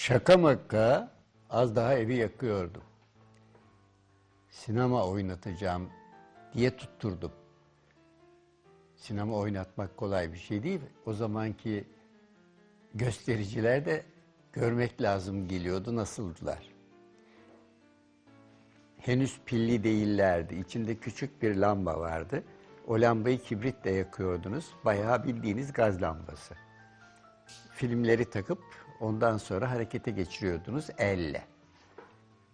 Şaka maka az daha evi yakıyordum. Sinema oynatacağım diye tutturdum. Sinema oynatmak kolay bir şey değil. O zamanki göstericiler de görmek lazım geliyordu nasıldılar. Henüz pilli değillerdi. İçinde küçük bir lamba vardı. O lambayı kibritle yakıyordunuz. Bayağı bildiğiniz gaz lambası. Filmleri takıp ondan sonra harekete geçiriyordunuz elle.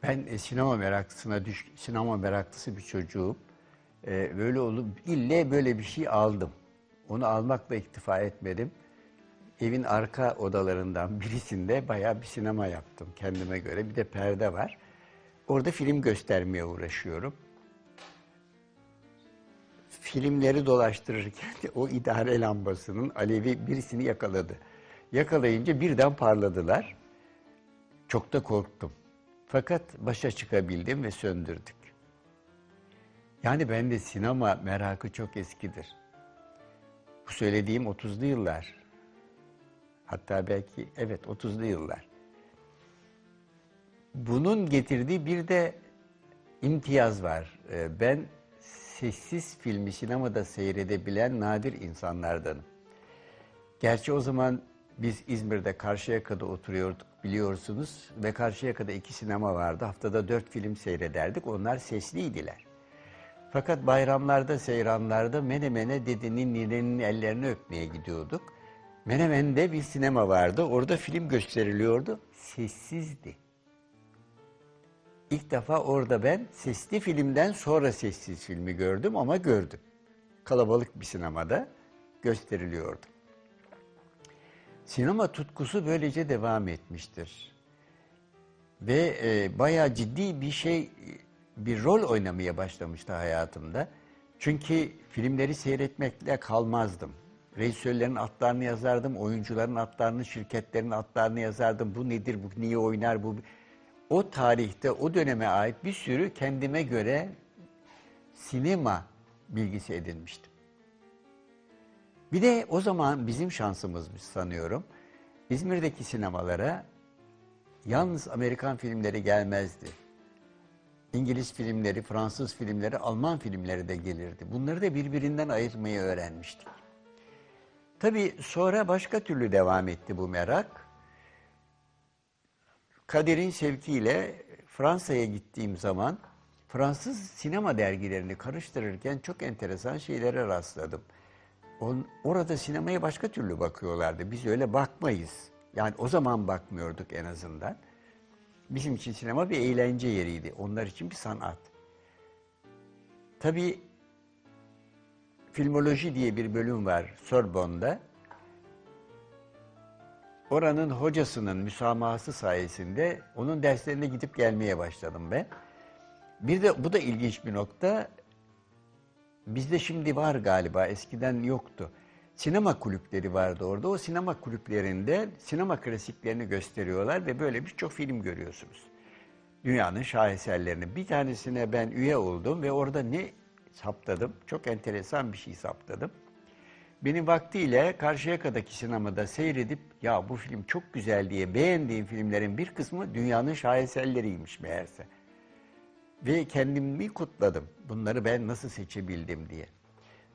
Ben e, sinema meraklısına düş, sinema meraklısı bir çocuğum. E, böyle olup ille böyle bir şey aldım. Onu almakla iktifa etmedim. Evin arka odalarından birisinde bayağı bir sinema yaptım kendime göre. Bir de perde var. Orada film göstermeye uğraşıyorum. Filmleri dolaştırırken o idare lambasının alevi birisini yakaladı. Yakalayınca birden parladılar. Çok da korktum. Fakat başa çıkabildim ve söndürdük. Yani bende sinema merakı çok eskidir. Bu söylediğim 30'lu yıllar. Hatta belki evet 30'lu yıllar. Bunun getirdiği bir de imtiyaz var. Ee, Ben sessiz filmi sinemada seyredebilen nadir insanlardanım. Gerçi o zaman biz İzmir'de Karşıyaka'da oturuyorduk biliyorsunuz ve Karşıyaka'da iki sinema vardı. Haftada dört film seyrederdik. Onlar sesliydiler. Fakat bayramlarda, seyranlarda Menemen'e dedenin, ninenin ellerini öpmeye gidiyorduk. Menemen'de bir sinema vardı. Orada film gösteriliyordu. Sessizdi. İlk defa orada ben sesli filmden sonra sessiz filmi gördüm ama gördüm. Kalabalık bir sinemada gösteriliyordu. Sinema tutkusu böylece devam etmiştir. Ve e, bayağı ciddi bir şey, bir rol oynamaya başlamıştı hayatımda. Çünkü filmleri seyretmekle kalmazdım. Rejisörlerin adlarını yazardım, oyuncuların adlarını, şirketlerin adlarını yazardım. Bu nedir, bu niye oynar, bu... O tarihte, o döneme ait bir sürü kendime göre sinema bilgisi edinmiştim. Bir de o zaman bizim şansımızmış sanıyorum. İzmir'deki sinemalara yalnız Amerikan filmleri gelmezdi. İngiliz filmleri, Fransız filmleri, Alman filmleri de gelirdi. Bunları da birbirinden ayırmayı öğrenmiştik. Tabii sonra başka türlü devam etti bu merak. Kader'in sevkiyle Fransa'ya gittiğim zaman Fransız sinema dergilerini karıştırırken çok enteresan şeylere rastladım. On, orada sinemaya başka türlü bakıyorlardı. Biz öyle bakmayız. Yani o zaman bakmıyorduk en azından. Bizim için sinema bir eğlence yeriydi. Onlar için bir sanat. Tabii filmoloji diye bir bölüm var Sorbonne'da. Oranın hocasının müsamahası sayesinde onun derslerine gidip gelmeye başladım ben. Bir de bu da ilginç bir nokta. Bizde şimdi var galiba, eskiden yoktu. Sinema kulüpleri vardı orada. O sinema kulüplerinde sinema klasiklerini gösteriyorlar ve böyle birçok film görüyorsunuz. Dünyanın şaheserlerini. Bir tanesine ben üye oldum ve orada ne saptadım? Çok enteresan bir şey saptadım. Benim vaktiyle Karşıyaka'daki sinemada seyredip ya bu film çok güzel diye beğendiğim filmlerin bir kısmı dünyanın şaheserleriymiş meğerse. Ve kendimi kutladım. Bunları ben nasıl seçebildim diye.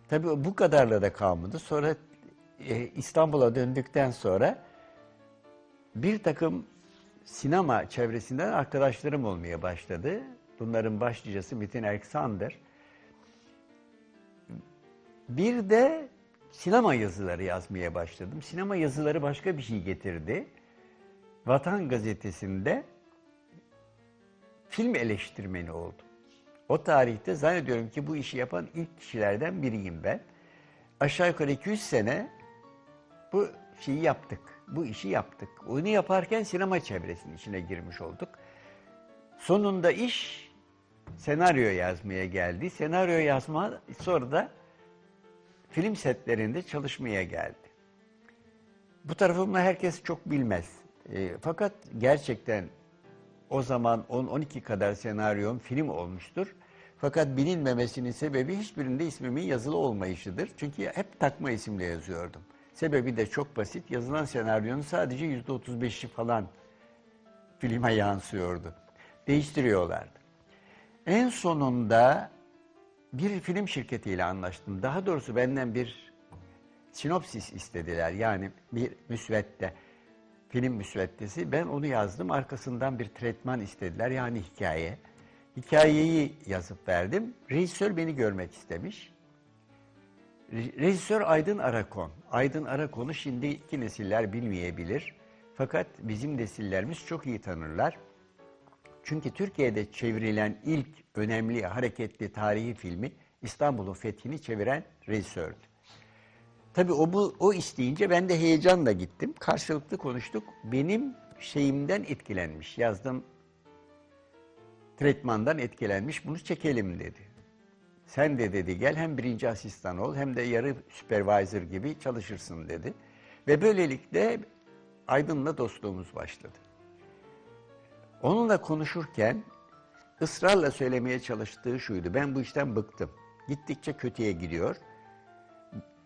Tabii bu kadarla da kalmadı. Sonra e, İstanbul'a döndükten sonra bir takım sinema çevresinden arkadaşlarım olmaya başladı. Bunların başlıcası Metin Alexander. Bir de sinema yazıları yazmaya başladım. Sinema yazıları başka bir şey getirdi. Vatan Gazetesi'nde film eleştirmeni oldum. O tarihte zannediyorum ki bu işi yapan ilk kişilerden biriyim ben. Aşağı yukarı 200 sene bu şeyi yaptık. Bu işi yaptık. Onu yaparken sinema çevresinin içine girmiş olduk. Sonunda iş senaryo yazmaya geldi. Senaryo yazma sonra da film setlerinde çalışmaya geldi. Bu tarafımı herkes çok bilmez. E, fakat gerçekten o zaman 10-12 kadar senaryom film olmuştur. Fakat bilinmemesinin sebebi hiçbirinde ismimin yazılı olmayışıdır. Çünkü hep takma isimle yazıyordum. Sebebi de çok basit. Yazılan senaryonun sadece %35'i falan filme yansıyordu. Değiştiriyorlardı. En sonunda bir film şirketiyle anlaştım. Daha doğrusu benden bir sinopsis istediler. Yani bir müsvedde, film müsveddesi. Ben onu yazdım. Arkasından bir tretman istediler. Yani hikaye. Hikayeyi yazıp verdim. Rejisör beni görmek istemiş. Re- Rejisör Aydın Arakon. Aydın Arakon'u şimdi iki nesiller bilmeyebilir. Fakat bizim nesillerimiz çok iyi tanırlar. Çünkü Türkiye'de çevrilen ilk önemli hareketli tarihi filmi İstanbul'un fethini çeviren rejisördü. Tabii o, bu, o isteyince ben de heyecanla gittim. Karşılıklı konuştuk. Benim şeyimden etkilenmiş. Yazdım tretmandan etkilenmiş. Bunu çekelim dedi. Sen de dedi gel hem birinci asistan ol hem de yarı supervisor gibi çalışırsın dedi. Ve böylelikle Aydın'la dostluğumuz başladı. Onunla konuşurken ısrarla söylemeye çalıştığı şuydu. Ben bu işten bıktım. Gittikçe kötüye gidiyor.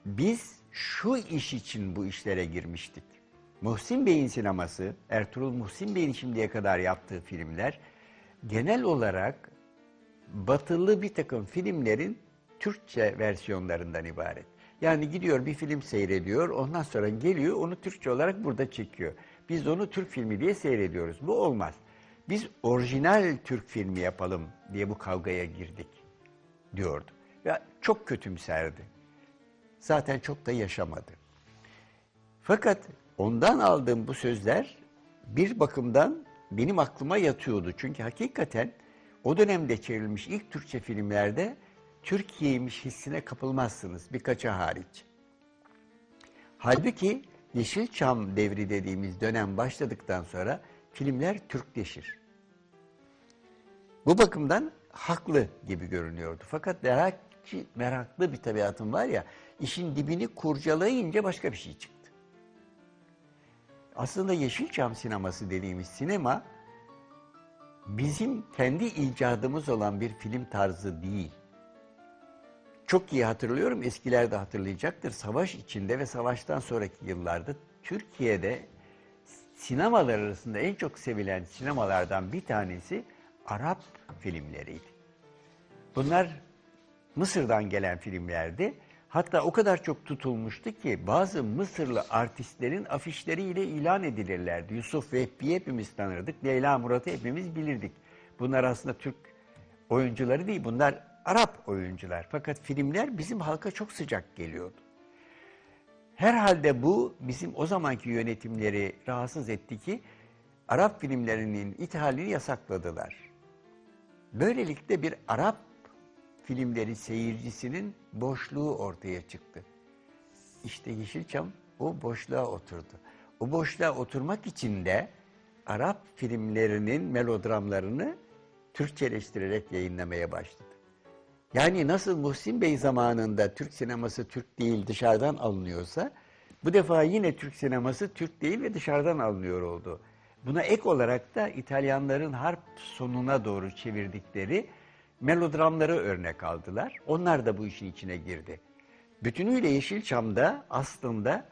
Biz şu iş için bu işlere girmiştik. Muhsin Bey'in sineması, Ertuğrul Muhsin Bey'in şimdiye kadar yaptığı filmler genel olarak batılı bir takım filmlerin Türkçe versiyonlarından ibaret. Yani gidiyor bir film seyrediyor, ondan sonra geliyor onu Türkçe olarak burada çekiyor. Biz onu Türk filmi diye seyrediyoruz. Bu olmaz. Biz orijinal Türk filmi yapalım diye bu kavgaya girdik diyordu. Ve çok kötümserdi. Zaten çok da yaşamadı. Fakat ondan aldığım bu sözler bir bakımdan benim aklıma yatıyordu. Çünkü hakikaten o dönemde çevrilmiş ilk Türkçe filmlerde Türkiye'ymiş hissine kapılmazsınız birkaçı hariç. Halbuki Yeşilçam devri dediğimiz dönem başladıktan sonra filmler Türkleşir. Bu bakımdan haklı gibi görünüyordu. Fakat merakçı, meraklı bir tabiatım var ya, işin dibini kurcalayınca başka bir şey çıktı. Aslında Yeşilçam sineması dediğimiz sinema bizim kendi icadımız olan bir film tarzı değil. Çok iyi hatırlıyorum, eskiler de hatırlayacaktır. Savaş içinde ve savaştan sonraki yıllarda Türkiye'de sinemalar arasında en çok sevilen sinemalardan bir tanesi Arap filmleriydi. Bunlar Mısır'dan gelen filmlerdi. Hatta o kadar çok tutulmuştu ki bazı Mısırlı artistlerin afişleriyle ilan edilirlerdi. Yusuf Vehbi'yi hepimiz tanırdık. Leyla Murat'ı hepimiz bilirdik. Bunlar aslında Türk oyuncuları değil. Bunlar Arap oyuncular. Fakat filmler bizim halka çok sıcak geliyordu. Herhalde bu bizim o zamanki yönetimleri rahatsız etti ki Arap filmlerinin ithalini yasakladılar. Böylelikle bir Arap filmleri seyircisinin boşluğu ortaya çıktı. İşte Yeşilçam o boşluğa oturdu. O boşluğa oturmak için de Arap filmlerinin melodramlarını Türkçeleştirerek yayınlamaya başladı. Yani nasıl Muhsin Bey zamanında Türk sineması Türk değil dışarıdan alınıyorsa bu defa yine Türk sineması Türk değil ve dışarıdan alınıyor oldu. Buna ek olarak da İtalyanların harp sonuna doğru çevirdikleri melodramları örnek aldılar. Onlar da bu işin içine girdi. Bütünüyle Yeşilçam'da aslında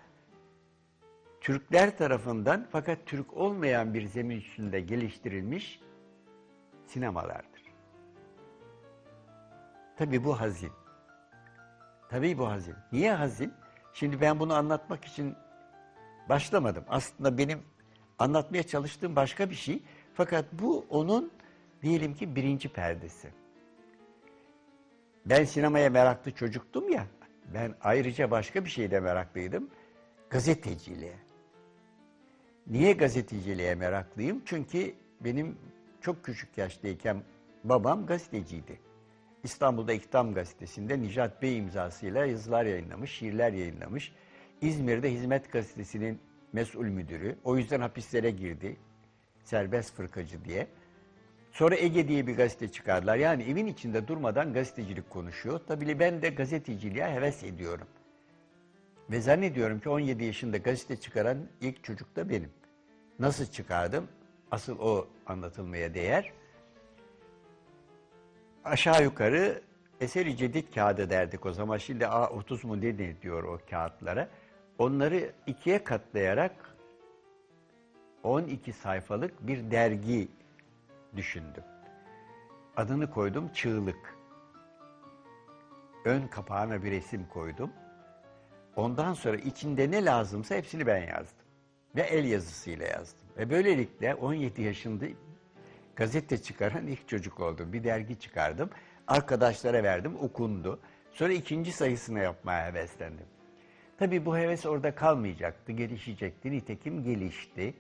Türkler tarafından fakat Türk olmayan bir zemin üstünde geliştirilmiş sinemalardır. Tabii bu hazin. Tabii bu hazin. Niye hazin? Şimdi ben bunu anlatmak için başlamadım. Aslında benim anlatmaya çalıştığım başka bir şey. Fakat bu onun diyelim ki birinci perdesi. Ben sinemaya meraklı çocuktum ya. Ben ayrıca başka bir şeyde meraklıydım. Gazeteciliğe. Niye gazeteciliğe meraklıyım? Çünkü benim çok küçük yaştayken babam gazeteciydi. İstanbul'da İktam Gazetesi'nde Nicat Bey imzasıyla yazılar yayınlamış, şiirler yayınlamış. İzmir'de Hizmet Gazetesi'nin mesul müdürü. O yüzden hapislere girdi. Serbest fırkacı diye. Sonra Ege diye bir gazete çıkardılar. Yani evin içinde durmadan gazetecilik konuşuyor. Tabii ben de gazeteciliğe heves ediyorum. Ve zannediyorum ki 17 yaşında gazete çıkaran ilk çocuk da benim. Nasıl çıkardım? Asıl o anlatılmaya değer. Aşağı yukarı eseri cedid kağıdı derdik o zaman. Şimdi A30 mu ne diyor o kağıtlara. Onları ikiye katlayarak 12 sayfalık bir dergi düşündüm. Adını koydum Çığlık. Ön kapağına bir resim koydum. Ondan sonra içinde ne lazımsa hepsini ben yazdım. Ve el yazısıyla yazdım. Ve böylelikle 17 yaşında gazete çıkaran ilk çocuk oldum. Bir dergi çıkardım. Arkadaşlara verdim, okundu. Sonra ikinci sayısını yapmaya heveslendim. Tabii bu heves orada kalmayacaktı, gelişecekti. Nitekim gelişti.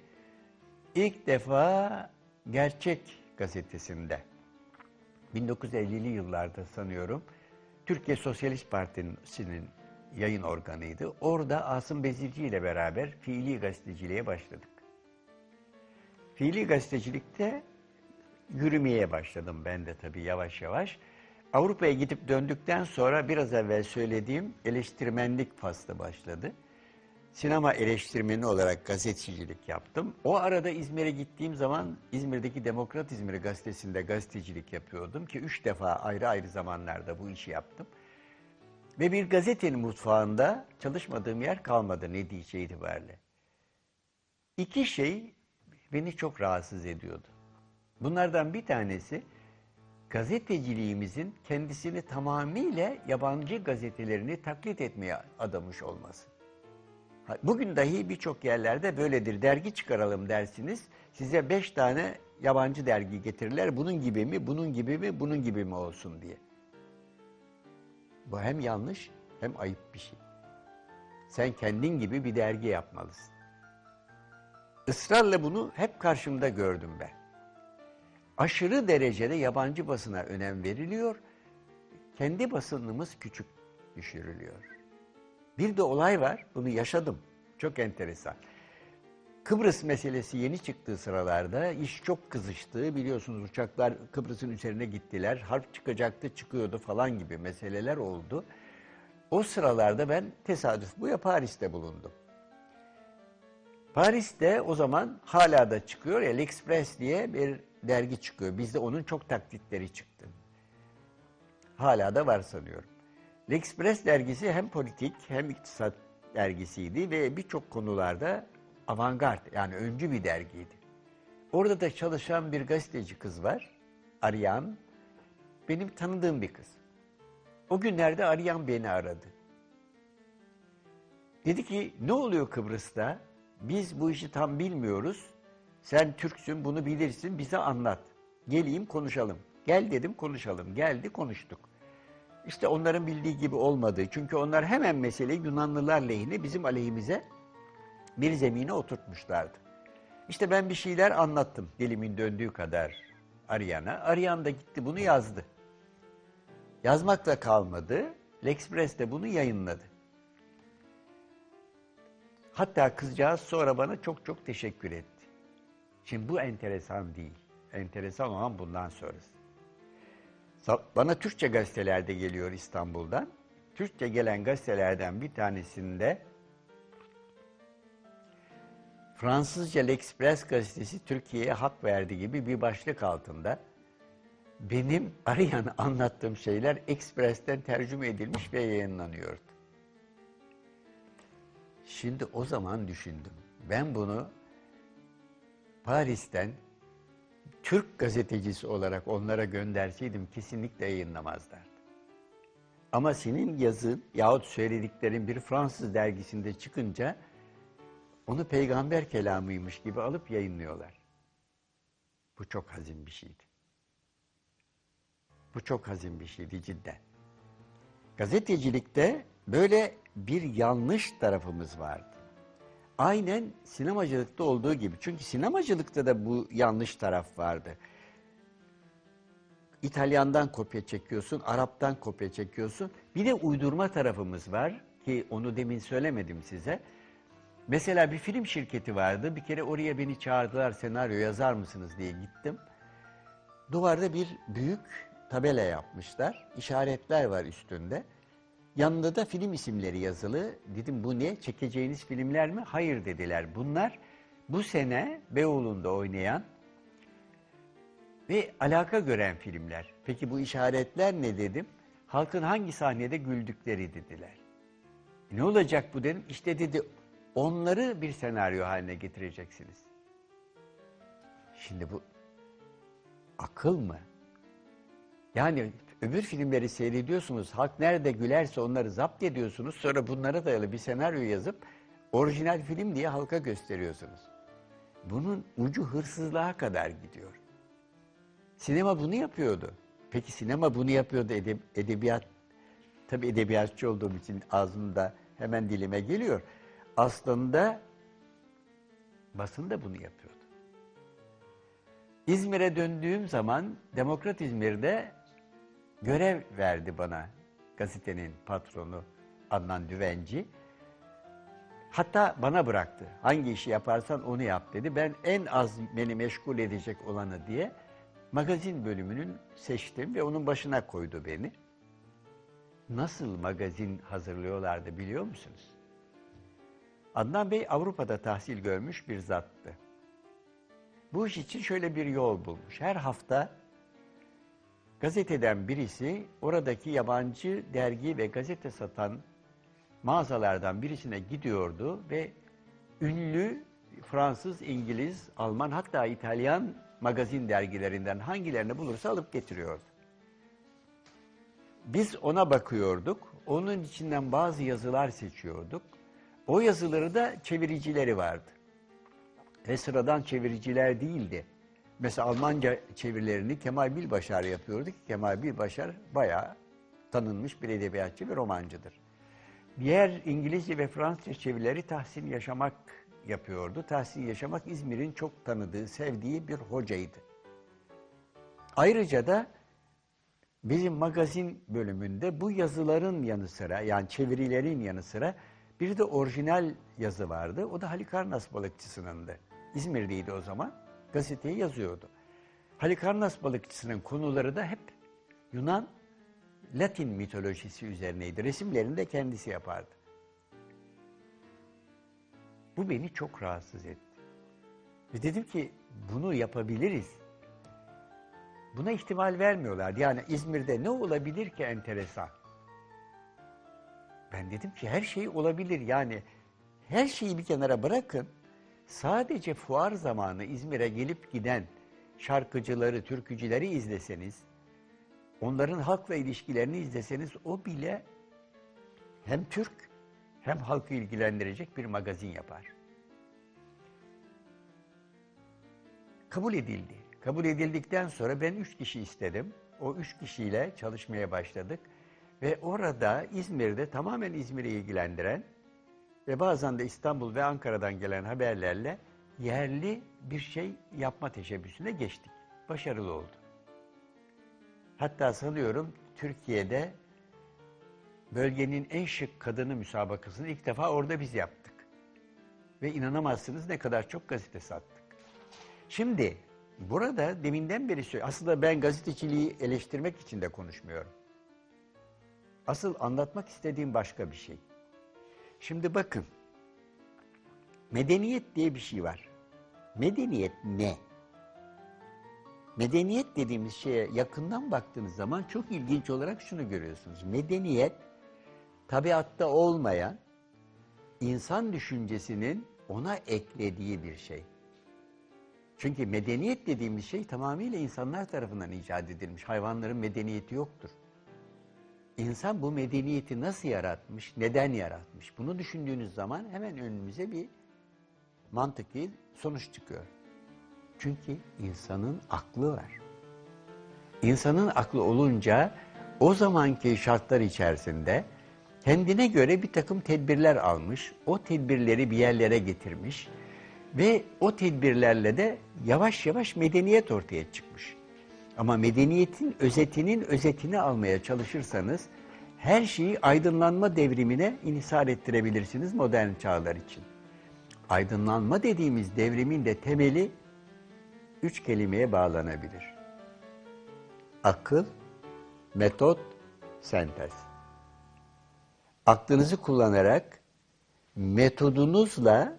İlk defa Gerçek gazetesinde 1950'li yıllarda sanıyorum Türkiye Sosyalist Partisi'nin yayın organıydı. Orada Asım Bezirci ile beraber fiili gazeteciliğe başladık. Fiili gazetecilikte yürümeye başladım ben de tabii yavaş yavaş. Avrupa'ya gidip döndükten sonra biraz evvel söylediğim eleştirmenlik faslı başladı. Sinema eleştirmeni olarak gazetecilik yaptım. O arada İzmir'e gittiğim zaman İzmir'deki Demokrat İzmir gazetesinde gazetecilik yapıyordum ki üç defa ayrı ayrı zamanlarda bu işi yaptım. Ve bir gazetenin mutfağında çalışmadığım yer kalmadı netice itibariyle. İki şey beni çok rahatsız ediyordu. Bunlardan bir tanesi gazeteciliğimizin kendisini tamamıyla yabancı gazetelerini taklit etmeye adamış olması. Bugün dahi birçok yerlerde böyledir. Dergi çıkaralım dersiniz. Size beş tane yabancı dergi getirirler. Bunun gibi mi, bunun gibi mi, bunun gibi mi olsun diye. Bu hem yanlış hem ayıp bir şey. Sen kendin gibi bir dergi yapmalısın. Israrla bunu hep karşımda gördüm ben. Aşırı derecede yabancı basına önem veriliyor. Kendi basınımız küçük düşürülüyor. Bir de olay var, bunu yaşadım. Çok enteresan. Kıbrıs meselesi yeni çıktığı sıralarda iş çok kızıştı. Biliyorsunuz uçaklar Kıbrıs'ın üzerine gittiler. Harp çıkacaktı, çıkıyordu falan gibi meseleler oldu. O sıralarda ben tesadüf bu ya Paris'te bulundum. Paris'te o zaman hala da çıkıyor ya L'Express diye bir dergi çıkıyor. Bizde onun çok taklitleri çıktı. Hala da var sanıyorum. L'Express dergisi hem politik hem iktisat dergisiydi ve birçok konularda avantgard yani öncü bir dergiydi. Orada da çalışan bir gazeteci kız var. Arayan. Benim tanıdığım bir kız. O günlerde arayan beni aradı. Dedi ki ne oluyor Kıbrıs'ta? Biz bu işi tam bilmiyoruz. Sen Türksün bunu bilirsin bize anlat. Geleyim konuşalım. Gel dedim konuşalım. Geldi konuştuk. İşte onların bildiği gibi olmadı. Çünkü onlar hemen meseleyi Yunanlılar lehine bizim aleyhimize bir zemine oturtmuşlardı. İşte ben bir şeyler anlattım dilimin döndüğü kadar Ariyan'a. Ariyan da gitti bunu yazdı. Yazmakla kalmadı. L'Express de bunu yayınladı. Hatta kızcağız sonra bana çok çok teşekkür etti. Şimdi bu enteresan değil. Enteresan olan bundan sonrası. Bana Türkçe gazetelerde geliyor İstanbul'dan. Türkçe gelen gazetelerden bir tanesinde Fransızca L'Express gazetesi Türkiye'ye hak verdi gibi bir başlık altında benim arayan anlattığım şeyler Express'ten tercüme edilmiş ve yayınlanıyordu. Şimdi o zaman düşündüm. Ben bunu Paris'ten Türk gazetecisi olarak onlara gönderseydim kesinlikle yayınlamazlardı. Ama senin yazın yahut söylediklerin bir Fransız dergisinde çıkınca onu peygamber kelamıymış gibi alıp yayınlıyorlar. Bu çok hazin bir şeydi. Bu çok hazin bir şeydi cidden. Gazetecilikte böyle bir yanlış tarafımız vardı. Aynen sinemacılıkta olduğu gibi. Çünkü sinemacılıkta da bu yanlış taraf vardı. İtalyandan kopya çekiyorsun, Arap'tan kopya çekiyorsun. Bir de uydurma tarafımız var ki onu demin söylemedim size. Mesela bir film şirketi vardı. Bir kere oraya beni çağırdılar senaryo yazar mısınız diye gittim. Duvarda bir büyük tabela yapmışlar. İşaretler var üstünde. Yanında da film isimleri yazılı. Dedim bu ne? Çekeceğiniz filmler mi? Hayır dediler. Bunlar bu sene Beyoğlu'nda oynayan ve alaka gören filmler. Peki bu işaretler ne dedim? Halkın hangi sahnede güldükleri dediler. Ne olacak bu dedim. İşte dedi onları bir senaryo haline getireceksiniz. Şimdi bu akıl mı? Yani öbür filmleri seyrediyorsunuz. Halk nerede gülerse onları zapt ediyorsunuz. Sonra bunlara dayalı bir senaryo yazıp orijinal film diye halka gösteriyorsunuz. Bunun ucu hırsızlığa kadar gidiyor. Sinema bunu yapıyordu. Peki sinema bunu yapıyordu edeb- edebiyat. Tabii edebiyatçı olduğum için ağzımda hemen dilime geliyor. Aslında basın da bunu yapıyordu. İzmir'e döndüğüm zaman Demokrat İzmir'de görev verdi bana gazetenin patronu Adnan Düvenci. Hatta bana bıraktı. Hangi işi yaparsan onu yap dedi. Ben en az beni meşgul edecek olanı diye magazin bölümünün seçtim ve onun başına koydu beni. Nasıl magazin hazırlıyorlardı biliyor musunuz? Adnan Bey Avrupa'da tahsil görmüş bir zattı. Bu iş için şöyle bir yol bulmuş. Her hafta gazeteden birisi oradaki yabancı dergi ve gazete satan mağazalardan birisine gidiyordu ve ünlü Fransız, İngiliz, Alman hatta İtalyan magazin dergilerinden hangilerini bulursa alıp getiriyordu. Biz ona bakıyorduk. Onun içinden bazı yazılar seçiyorduk. O yazıları da çeviricileri vardı. Ve sıradan çeviriciler değildi. Mesela Almanca çevirilerini Kemal Bilbaşar yapıyordu ki Kemal Bilbaşar bayağı tanınmış bir edebiyatçı ve romancıdır. Diğer İngilizce ve Fransızca çevirileri Tahsin Yaşamak yapıyordu. Tahsin Yaşamak İzmir'in çok tanıdığı, sevdiği bir hocaydı. Ayrıca da bizim magazin bölümünde bu yazıların yanı sıra yani çevirilerin yanı sıra bir de orijinal yazı vardı. O da Halikarnas balıkçısınındı. İzmir'deydi o zaman. Gazeteye yazıyordu. Halikarnas balıkçısının konuları da hep Yunan, Latin mitolojisi üzerineydi. Resimlerini de kendisi yapardı. Bu beni çok rahatsız etti. Ve dedim ki bunu yapabiliriz. Buna ihtimal vermiyorlardı. Yani İzmir'de ne olabilir ki enteresan? Ben dedim ki her şey olabilir. Yani her şeyi bir kenara bırakın. Sadece fuar zamanı İzmir'e gelip giden şarkıcıları, türkücüleri izleseniz, onların halkla ilişkilerini izleseniz o bile hem Türk hem halkı ilgilendirecek bir magazin yapar. Kabul edildi. Kabul edildikten sonra ben üç kişi istedim. O üç kişiyle çalışmaya başladık. Ve orada İzmir'de tamamen İzmir'i ilgilendiren ve bazen de İstanbul ve Ankara'dan gelen haberlerle yerli bir şey yapma teşebbüsüne geçtik. Başarılı oldu. Hatta sanıyorum Türkiye'de bölgenin en şık kadını müsabakasını ilk defa orada biz yaptık. Ve inanamazsınız ne kadar çok gazete sattık. Şimdi burada deminden beri söylüyorum. Aslında ben gazeteciliği eleştirmek için de konuşmuyorum. Asıl anlatmak istediğim başka bir şey. Şimdi bakın. Medeniyet diye bir şey var. Medeniyet ne? Medeniyet dediğimiz şeye yakından baktığınız zaman çok ilginç olarak şunu görüyorsunuz. Medeniyet tabiatta olmayan insan düşüncesinin ona eklediği bir şey. Çünkü medeniyet dediğimiz şey tamamıyla insanlar tarafından icat edilmiş. Hayvanların medeniyeti yoktur. İnsan bu medeniyeti nasıl yaratmış, neden yaratmış? Bunu düşündüğünüz zaman hemen önümüze bir mantıklı sonuç çıkıyor. Çünkü insanın aklı var. İnsanın aklı olunca o zamanki şartlar içerisinde kendine göre bir takım tedbirler almış, o tedbirleri bir yerlere getirmiş ve o tedbirlerle de yavaş yavaş medeniyet ortaya çıkmış. Ama medeniyetin özetinin özetini almaya çalışırsanız her şeyi aydınlanma devrimine inhisar ettirebilirsiniz modern çağlar için. Aydınlanma dediğimiz devrimin de temeli üç kelimeye bağlanabilir. Akıl, metot, sentez. Aklınızı kullanarak metodunuzla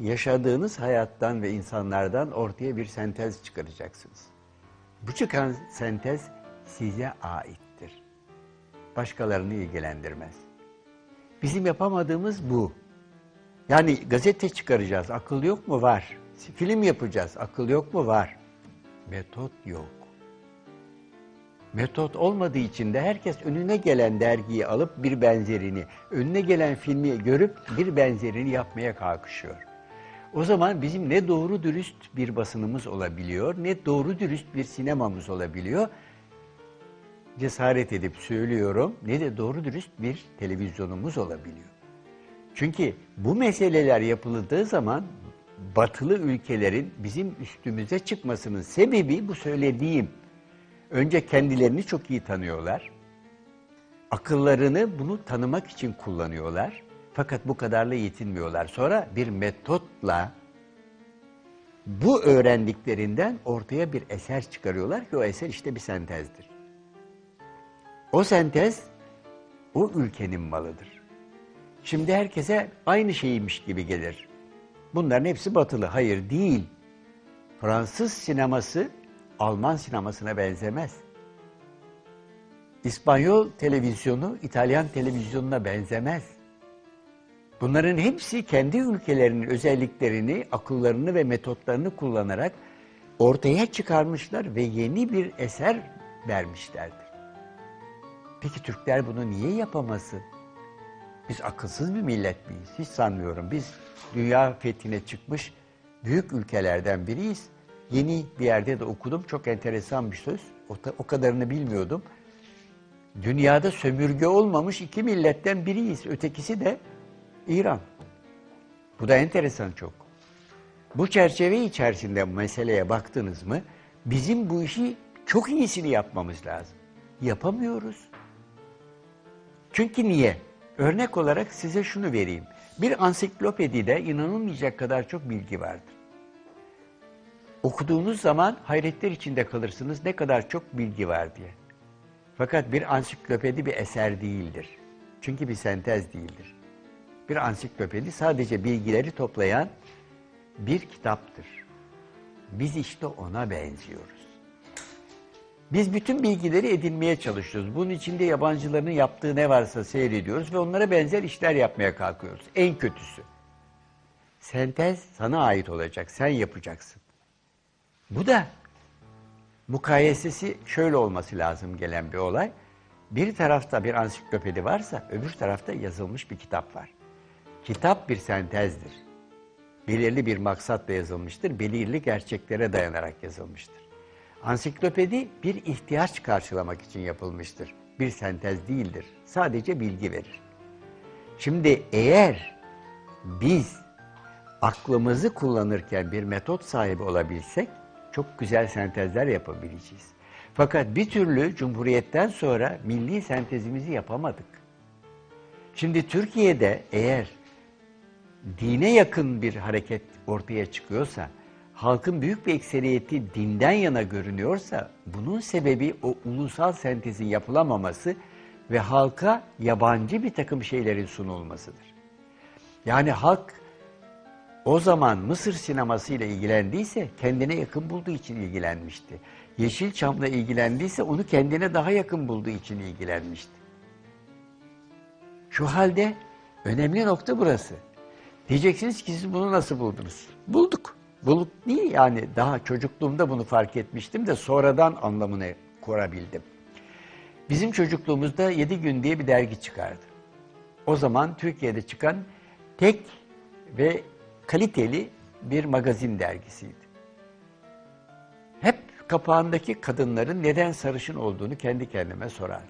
yaşadığınız hayattan ve insanlardan ortaya bir sentez çıkaracaksınız. Bu çıkan sentez size aittir. Başkalarını ilgilendirmez. Bizim yapamadığımız bu. Yani gazete çıkaracağız, akıl yok mu? Var. Film yapacağız, akıl yok mu? Var. metot yok. Metot olmadığı için de herkes önüne gelen dergiyi alıp bir benzerini, önüne gelen filmi görüp bir benzerini yapmaya kalkışıyor. O zaman bizim ne doğru dürüst bir basınımız olabiliyor, ne doğru dürüst bir sinemamız olabiliyor. Cesaret edip söylüyorum, ne de doğru dürüst bir televizyonumuz olabiliyor. Çünkü bu meseleler yapıldığı zaman batılı ülkelerin bizim üstümüze çıkmasının sebebi bu söylediğim. Önce kendilerini çok iyi tanıyorlar. Akıllarını bunu tanımak için kullanıyorlar. Fakat bu kadarla yetinmiyorlar. Sonra bir metotla bu öğrendiklerinden ortaya bir eser çıkarıyorlar ki o eser işte bir sentezdir. O sentez o ülkenin malıdır. Şimdi herkese aynı şeymiş gibi gelir. Bunların hepsi batılı. Hayır değil. Fransız sineması Alman sinemasına benzemez. İspanyol televizyonu İtalyan televizyonuna benzemez. Bunların hepsi kendi ülkelerinin özelliklerini, akıllarını ve metotlarını kullanarak ortaya çıkarmışlar ve yeni bir eser vermişlerdir. Peki Türkler bunu niye yapamasın? Biz akılsız bir millet miyiz? Hiç sanmıyorum. Biz dünya fethine çıkmış büyük ülkelerden biriyiz. Yeni bir yerde de okudum. Çok enteresan bir söz. O, o kadarını bilmiyordum. Dünyada sömürge olmamış iki milletten biriyiz. Ötekisi de İran. Bu da enteresan çok. Bu çerçeve içerisinde meseleye baktınız mı bizim bu işi çok iyisini yapmamız lazım. Yapamıyoruz. Çünkü niye? Örnek olarak size şunu vereyim. Bir ansiklopedide inanılmayacak kadar çok bilgi vardır. Okuduğunuz zaman hayretler içinde kalırsınız ne kadar çok bilgi var diye. Fakat bir ansiklopedi bir eser değildir. Çünkü bir sentez değildir. Bir ansiklopedi sadece bilgileri toplayan bir kitaptır. Biz işte ona benziyoruz. Biz bütün bilgileri edinmeye çalışıyoruz. Bunun içinde yabancıların yaptığı ne varsa seyrediyoruz ve onlara benzer işler yapmaya kalkıyoruz. En kötüsü. Sentez sana ait olacak, sen yapacaksın. Bu da mukayesesi şöyle olması lazım gelen bir olay. Bir tarafta bir ansiklopedi varsa öbür tarafta yazılmış bir kitap var. Kitap bir sentezdir. Belirli bir maksatla yazılmıştır, belirli gerçeklere dayanarak yazılmıştır. Ansiklopedi bir ihtiyaç karşılamak için yapılmıştır. Bir sentez değildir. Sadece bilgi verir. Şimdi eğer biz aklımızı kullanırken bir metot sahibi olabilsek çok güzel sentezler yapabileceğiz. Fakat bir türlü Cumhuriyet'ten sonra milli sentezimizi yapamadık. Şimdi Türkiye'de eğer dine yakın bir hareket ortaya çıkıyorsa, halkın büyük bir ekseriyeti dinden yana görünüyorsa, bunun sebebi o ulusal sentezin yapılamaması ve halka yabancı bir takım şeylerin sunulmasıdır. Yani halk o zaman Mısır sineması ile ilgilendiyse kendine yakın bulduğu için ilgilenmişti. Yeşilçam'la ilgilendiyse onu kendine daha yakın bulduğu için ilgilenmişti. Şu halde önemli nokta burası. Diyeceksiniz ki siz bunu nasıl buldunuz? Bulduk. Bulduk değil yani daha çocukluğumda bunu fark etmiştim de sonradan anlamını kurabildim. Bizim çocukluğumuzda Yedi Gün diye bir dergi çıkardı. O zaman Türkiye'de çıkan tek ve kaliteli bir magazin dergisiydi. Hep kapağındaki kadınların neden sarışın olduğunu kendi kendime sorardım.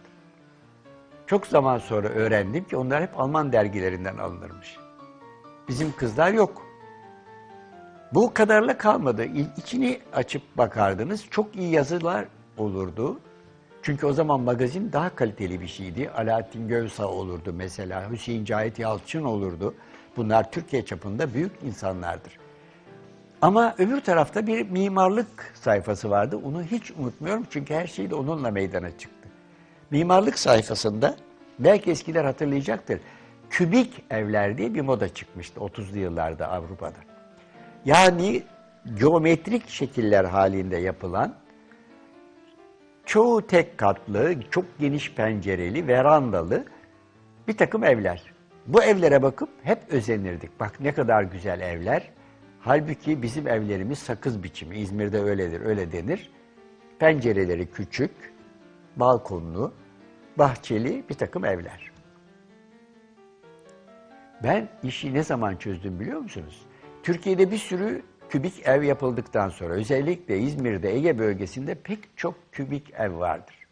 Çok zaman sonra öğrendim ki onlar hep Alman dergilerinden alınırmış. Bizim kızlar yok. Bu kadarla kalmadı. İçini açıp bakardınız. Çok iyi yazılar olurdu. Çünkü o zaman magazin daha kaliteli bir şeydi. Alaaddin Gövsa olurdu mesela. Hüseyin Cahit Yalçın olurdu. Bunlar Türkiye çapında büyük insanlardır. Ama öbür tarafta bir mimarlık sayfası vardı. Onu hiç unutmuyorum çünkü her şey de onunla meydana çıktı. Mimarlık sayfasında belki eskiler hatırlayacaktır. Kübik evler diye bir moda çıkmıştı 30'lu yıllarda Avrupa'da. Yani geometrik şekiller halinde yapılan çoğu tek katlı, çok geniş pencereli, verandalı bir takım evler. Bu evlere bakıp hep özenirdik. Bak ne kadar güzel evler. Halbuki bizim evlerimiz sakız biçimi. İzmir'de öyledir, öyle denir. Pencereleri küçük, balkonlu, bahçeli bir takım evler. Ben işi ne zaman çözdüm biliyor musunuz? Türkiye'de bir sürü kübik ev yapıldıktan sonra özellikle İzmir'de, Ege bölgesinde pek çok kübik ev vardır.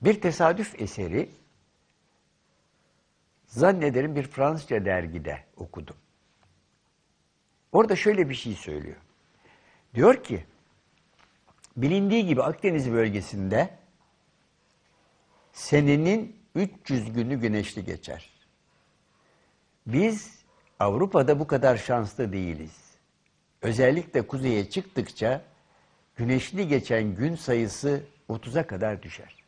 Bir tesadüf eseri zannederim bir Fransızca dergide okudum. Orada şöyle bir şey söylüyor. Diyor ki, bilindiği gibi Akdeniz bölgesinde senenin 300 günü güneşli geçer. Biz Avrupa'da bu kadar şanslı değiliz. Özellikle kuzeye çıktıkça güneşli geçen gün sayısı 30'a kadar düşer.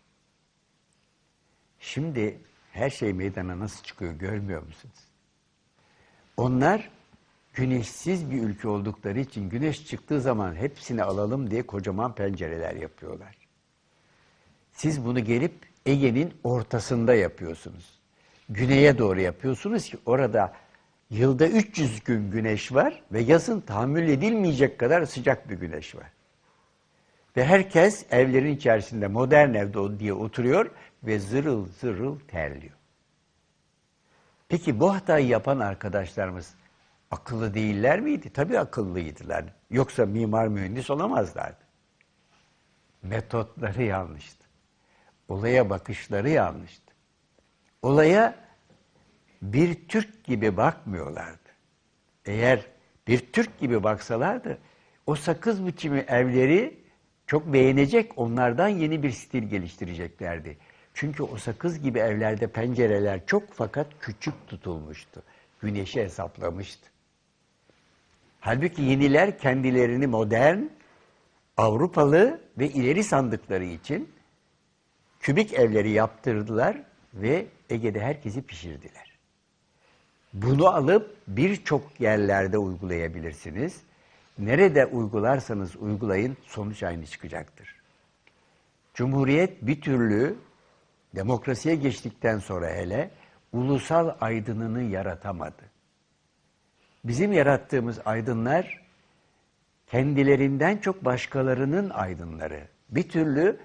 Şimdi her şey meydana nasıl çıkıyor görmüyor musunuz? Onlar güneşsiz bir ülke oldukları için güneş çıktığı zaman hepsini alalım diye kocaman pencereler yapıyorlar. Siz bunu gelip Ege'nin ortasında yapıyorsunuz. Güneye doğru yapıyorsunuz ki orada yılda 300 gün güneş var ve yazın tahammül edilmeyecek kadar sıcak bir güneş var. Ve herkes evlerin içerisinde modern evde diye oturuyor ve zırıl zırıl terliyor. Peki bu hatayı yapan arkadaşlarımız akıllı değiller miydi? Tabii akıllıydılar. Yoksa mimar mühendis olamazlardı. Metotları yanlıştı. Olaya bakışları yanlıştı. Olaya bir Türk gibi bakmıyorlardı. Eğer bir Türk gibi baksalardı o sakız biçimi evleri çok beğenecek, onlardan yeni bir stil geliştireceklerdi. Çünkü o sakız gibi evlerde pencereler çok fakat küçük tutulmuştu. Güneşi hesaplamıştı. Halbuki yeniler kendilerini modern, Avrupalı ve ileri sandıkları için kübik evleri yaptırdılar ve Ege'de herkesi pişirdiler. Bunu alıp birçok yerlerde uygulayabilirsiniz. Nerede uygularsanız uygulayın sonuç aynı çıkacaktır. Cumhuriyet bir türlü demokrasiye geçtikten sonra hele ulusal aydınını yaratamadı. Bizim yarattığımız aydınlar kendilerinden çok başkalarının aydınları. Bir türlü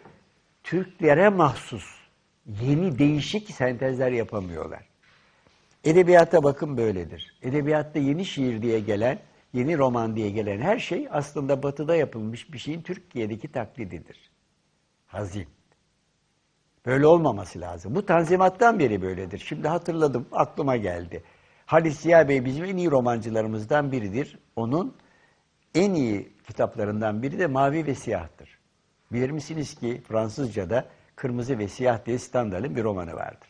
Türklere mahsus yeni değişik sentezler yapamıyorlar. Edebiyata bakın böyledir. Edebiyatta yeni şiir diye gelen, yeni roman diye gelen her şey aslında batıda yapılmış bir şeyin Türkiye'deki taklididir. Hazin. Böyle olmaması lazım. Bu tanzimattan beri böyledir. Şimdi hatırladım, aklıma geldi. Halis Ziya Bey bizim en iyi romancılarımızdan biridir. Onun en iyi kitaplarından biri de Mavi ve Siyah'tır. Bilir misiniz ki Fransızca'da Kırmızı ve Siyah diye Stendhal'in bir romanı vardır.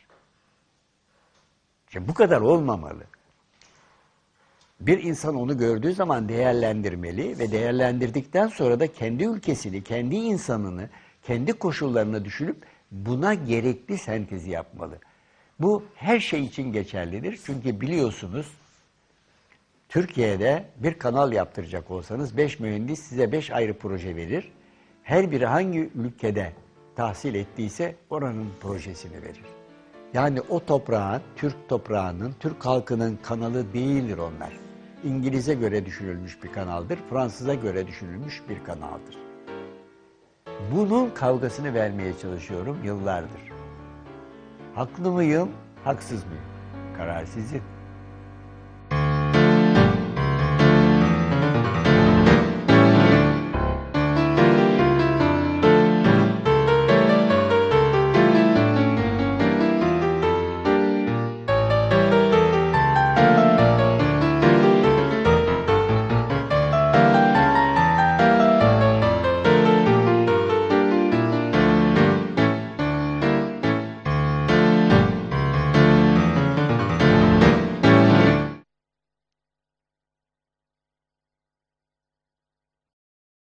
Şimdi bu kadar olmamalı. Bir insan onu gördüğü zaman değerlendirmeli ve değerlendirdikten sonra da kendi ülkesini, kendi insanını, kendi koşullarını düşünüp buna gerekli sentezi yapmalı. Bu her şey için geçerlidir. Çünkü biliyorsunuz Türkiye'de bir kanal yaptıracak olsanız beş mühendis size beş ayrı proje verir. Her biri hangi ülkede tahsil ettiyse oranın projesini verir. Yani o toprağın, Türk toprağının, Türk halkının kanalı değildir onlar. İngiliz'e göre düşünülmüş bir kanaldır, Fransız'a göre düşünülmüş bir kanaldır. Bunun kavgasını vermeye çalışıyorum yıllardır. Haklı mıyım, haksız mıyım? Karar.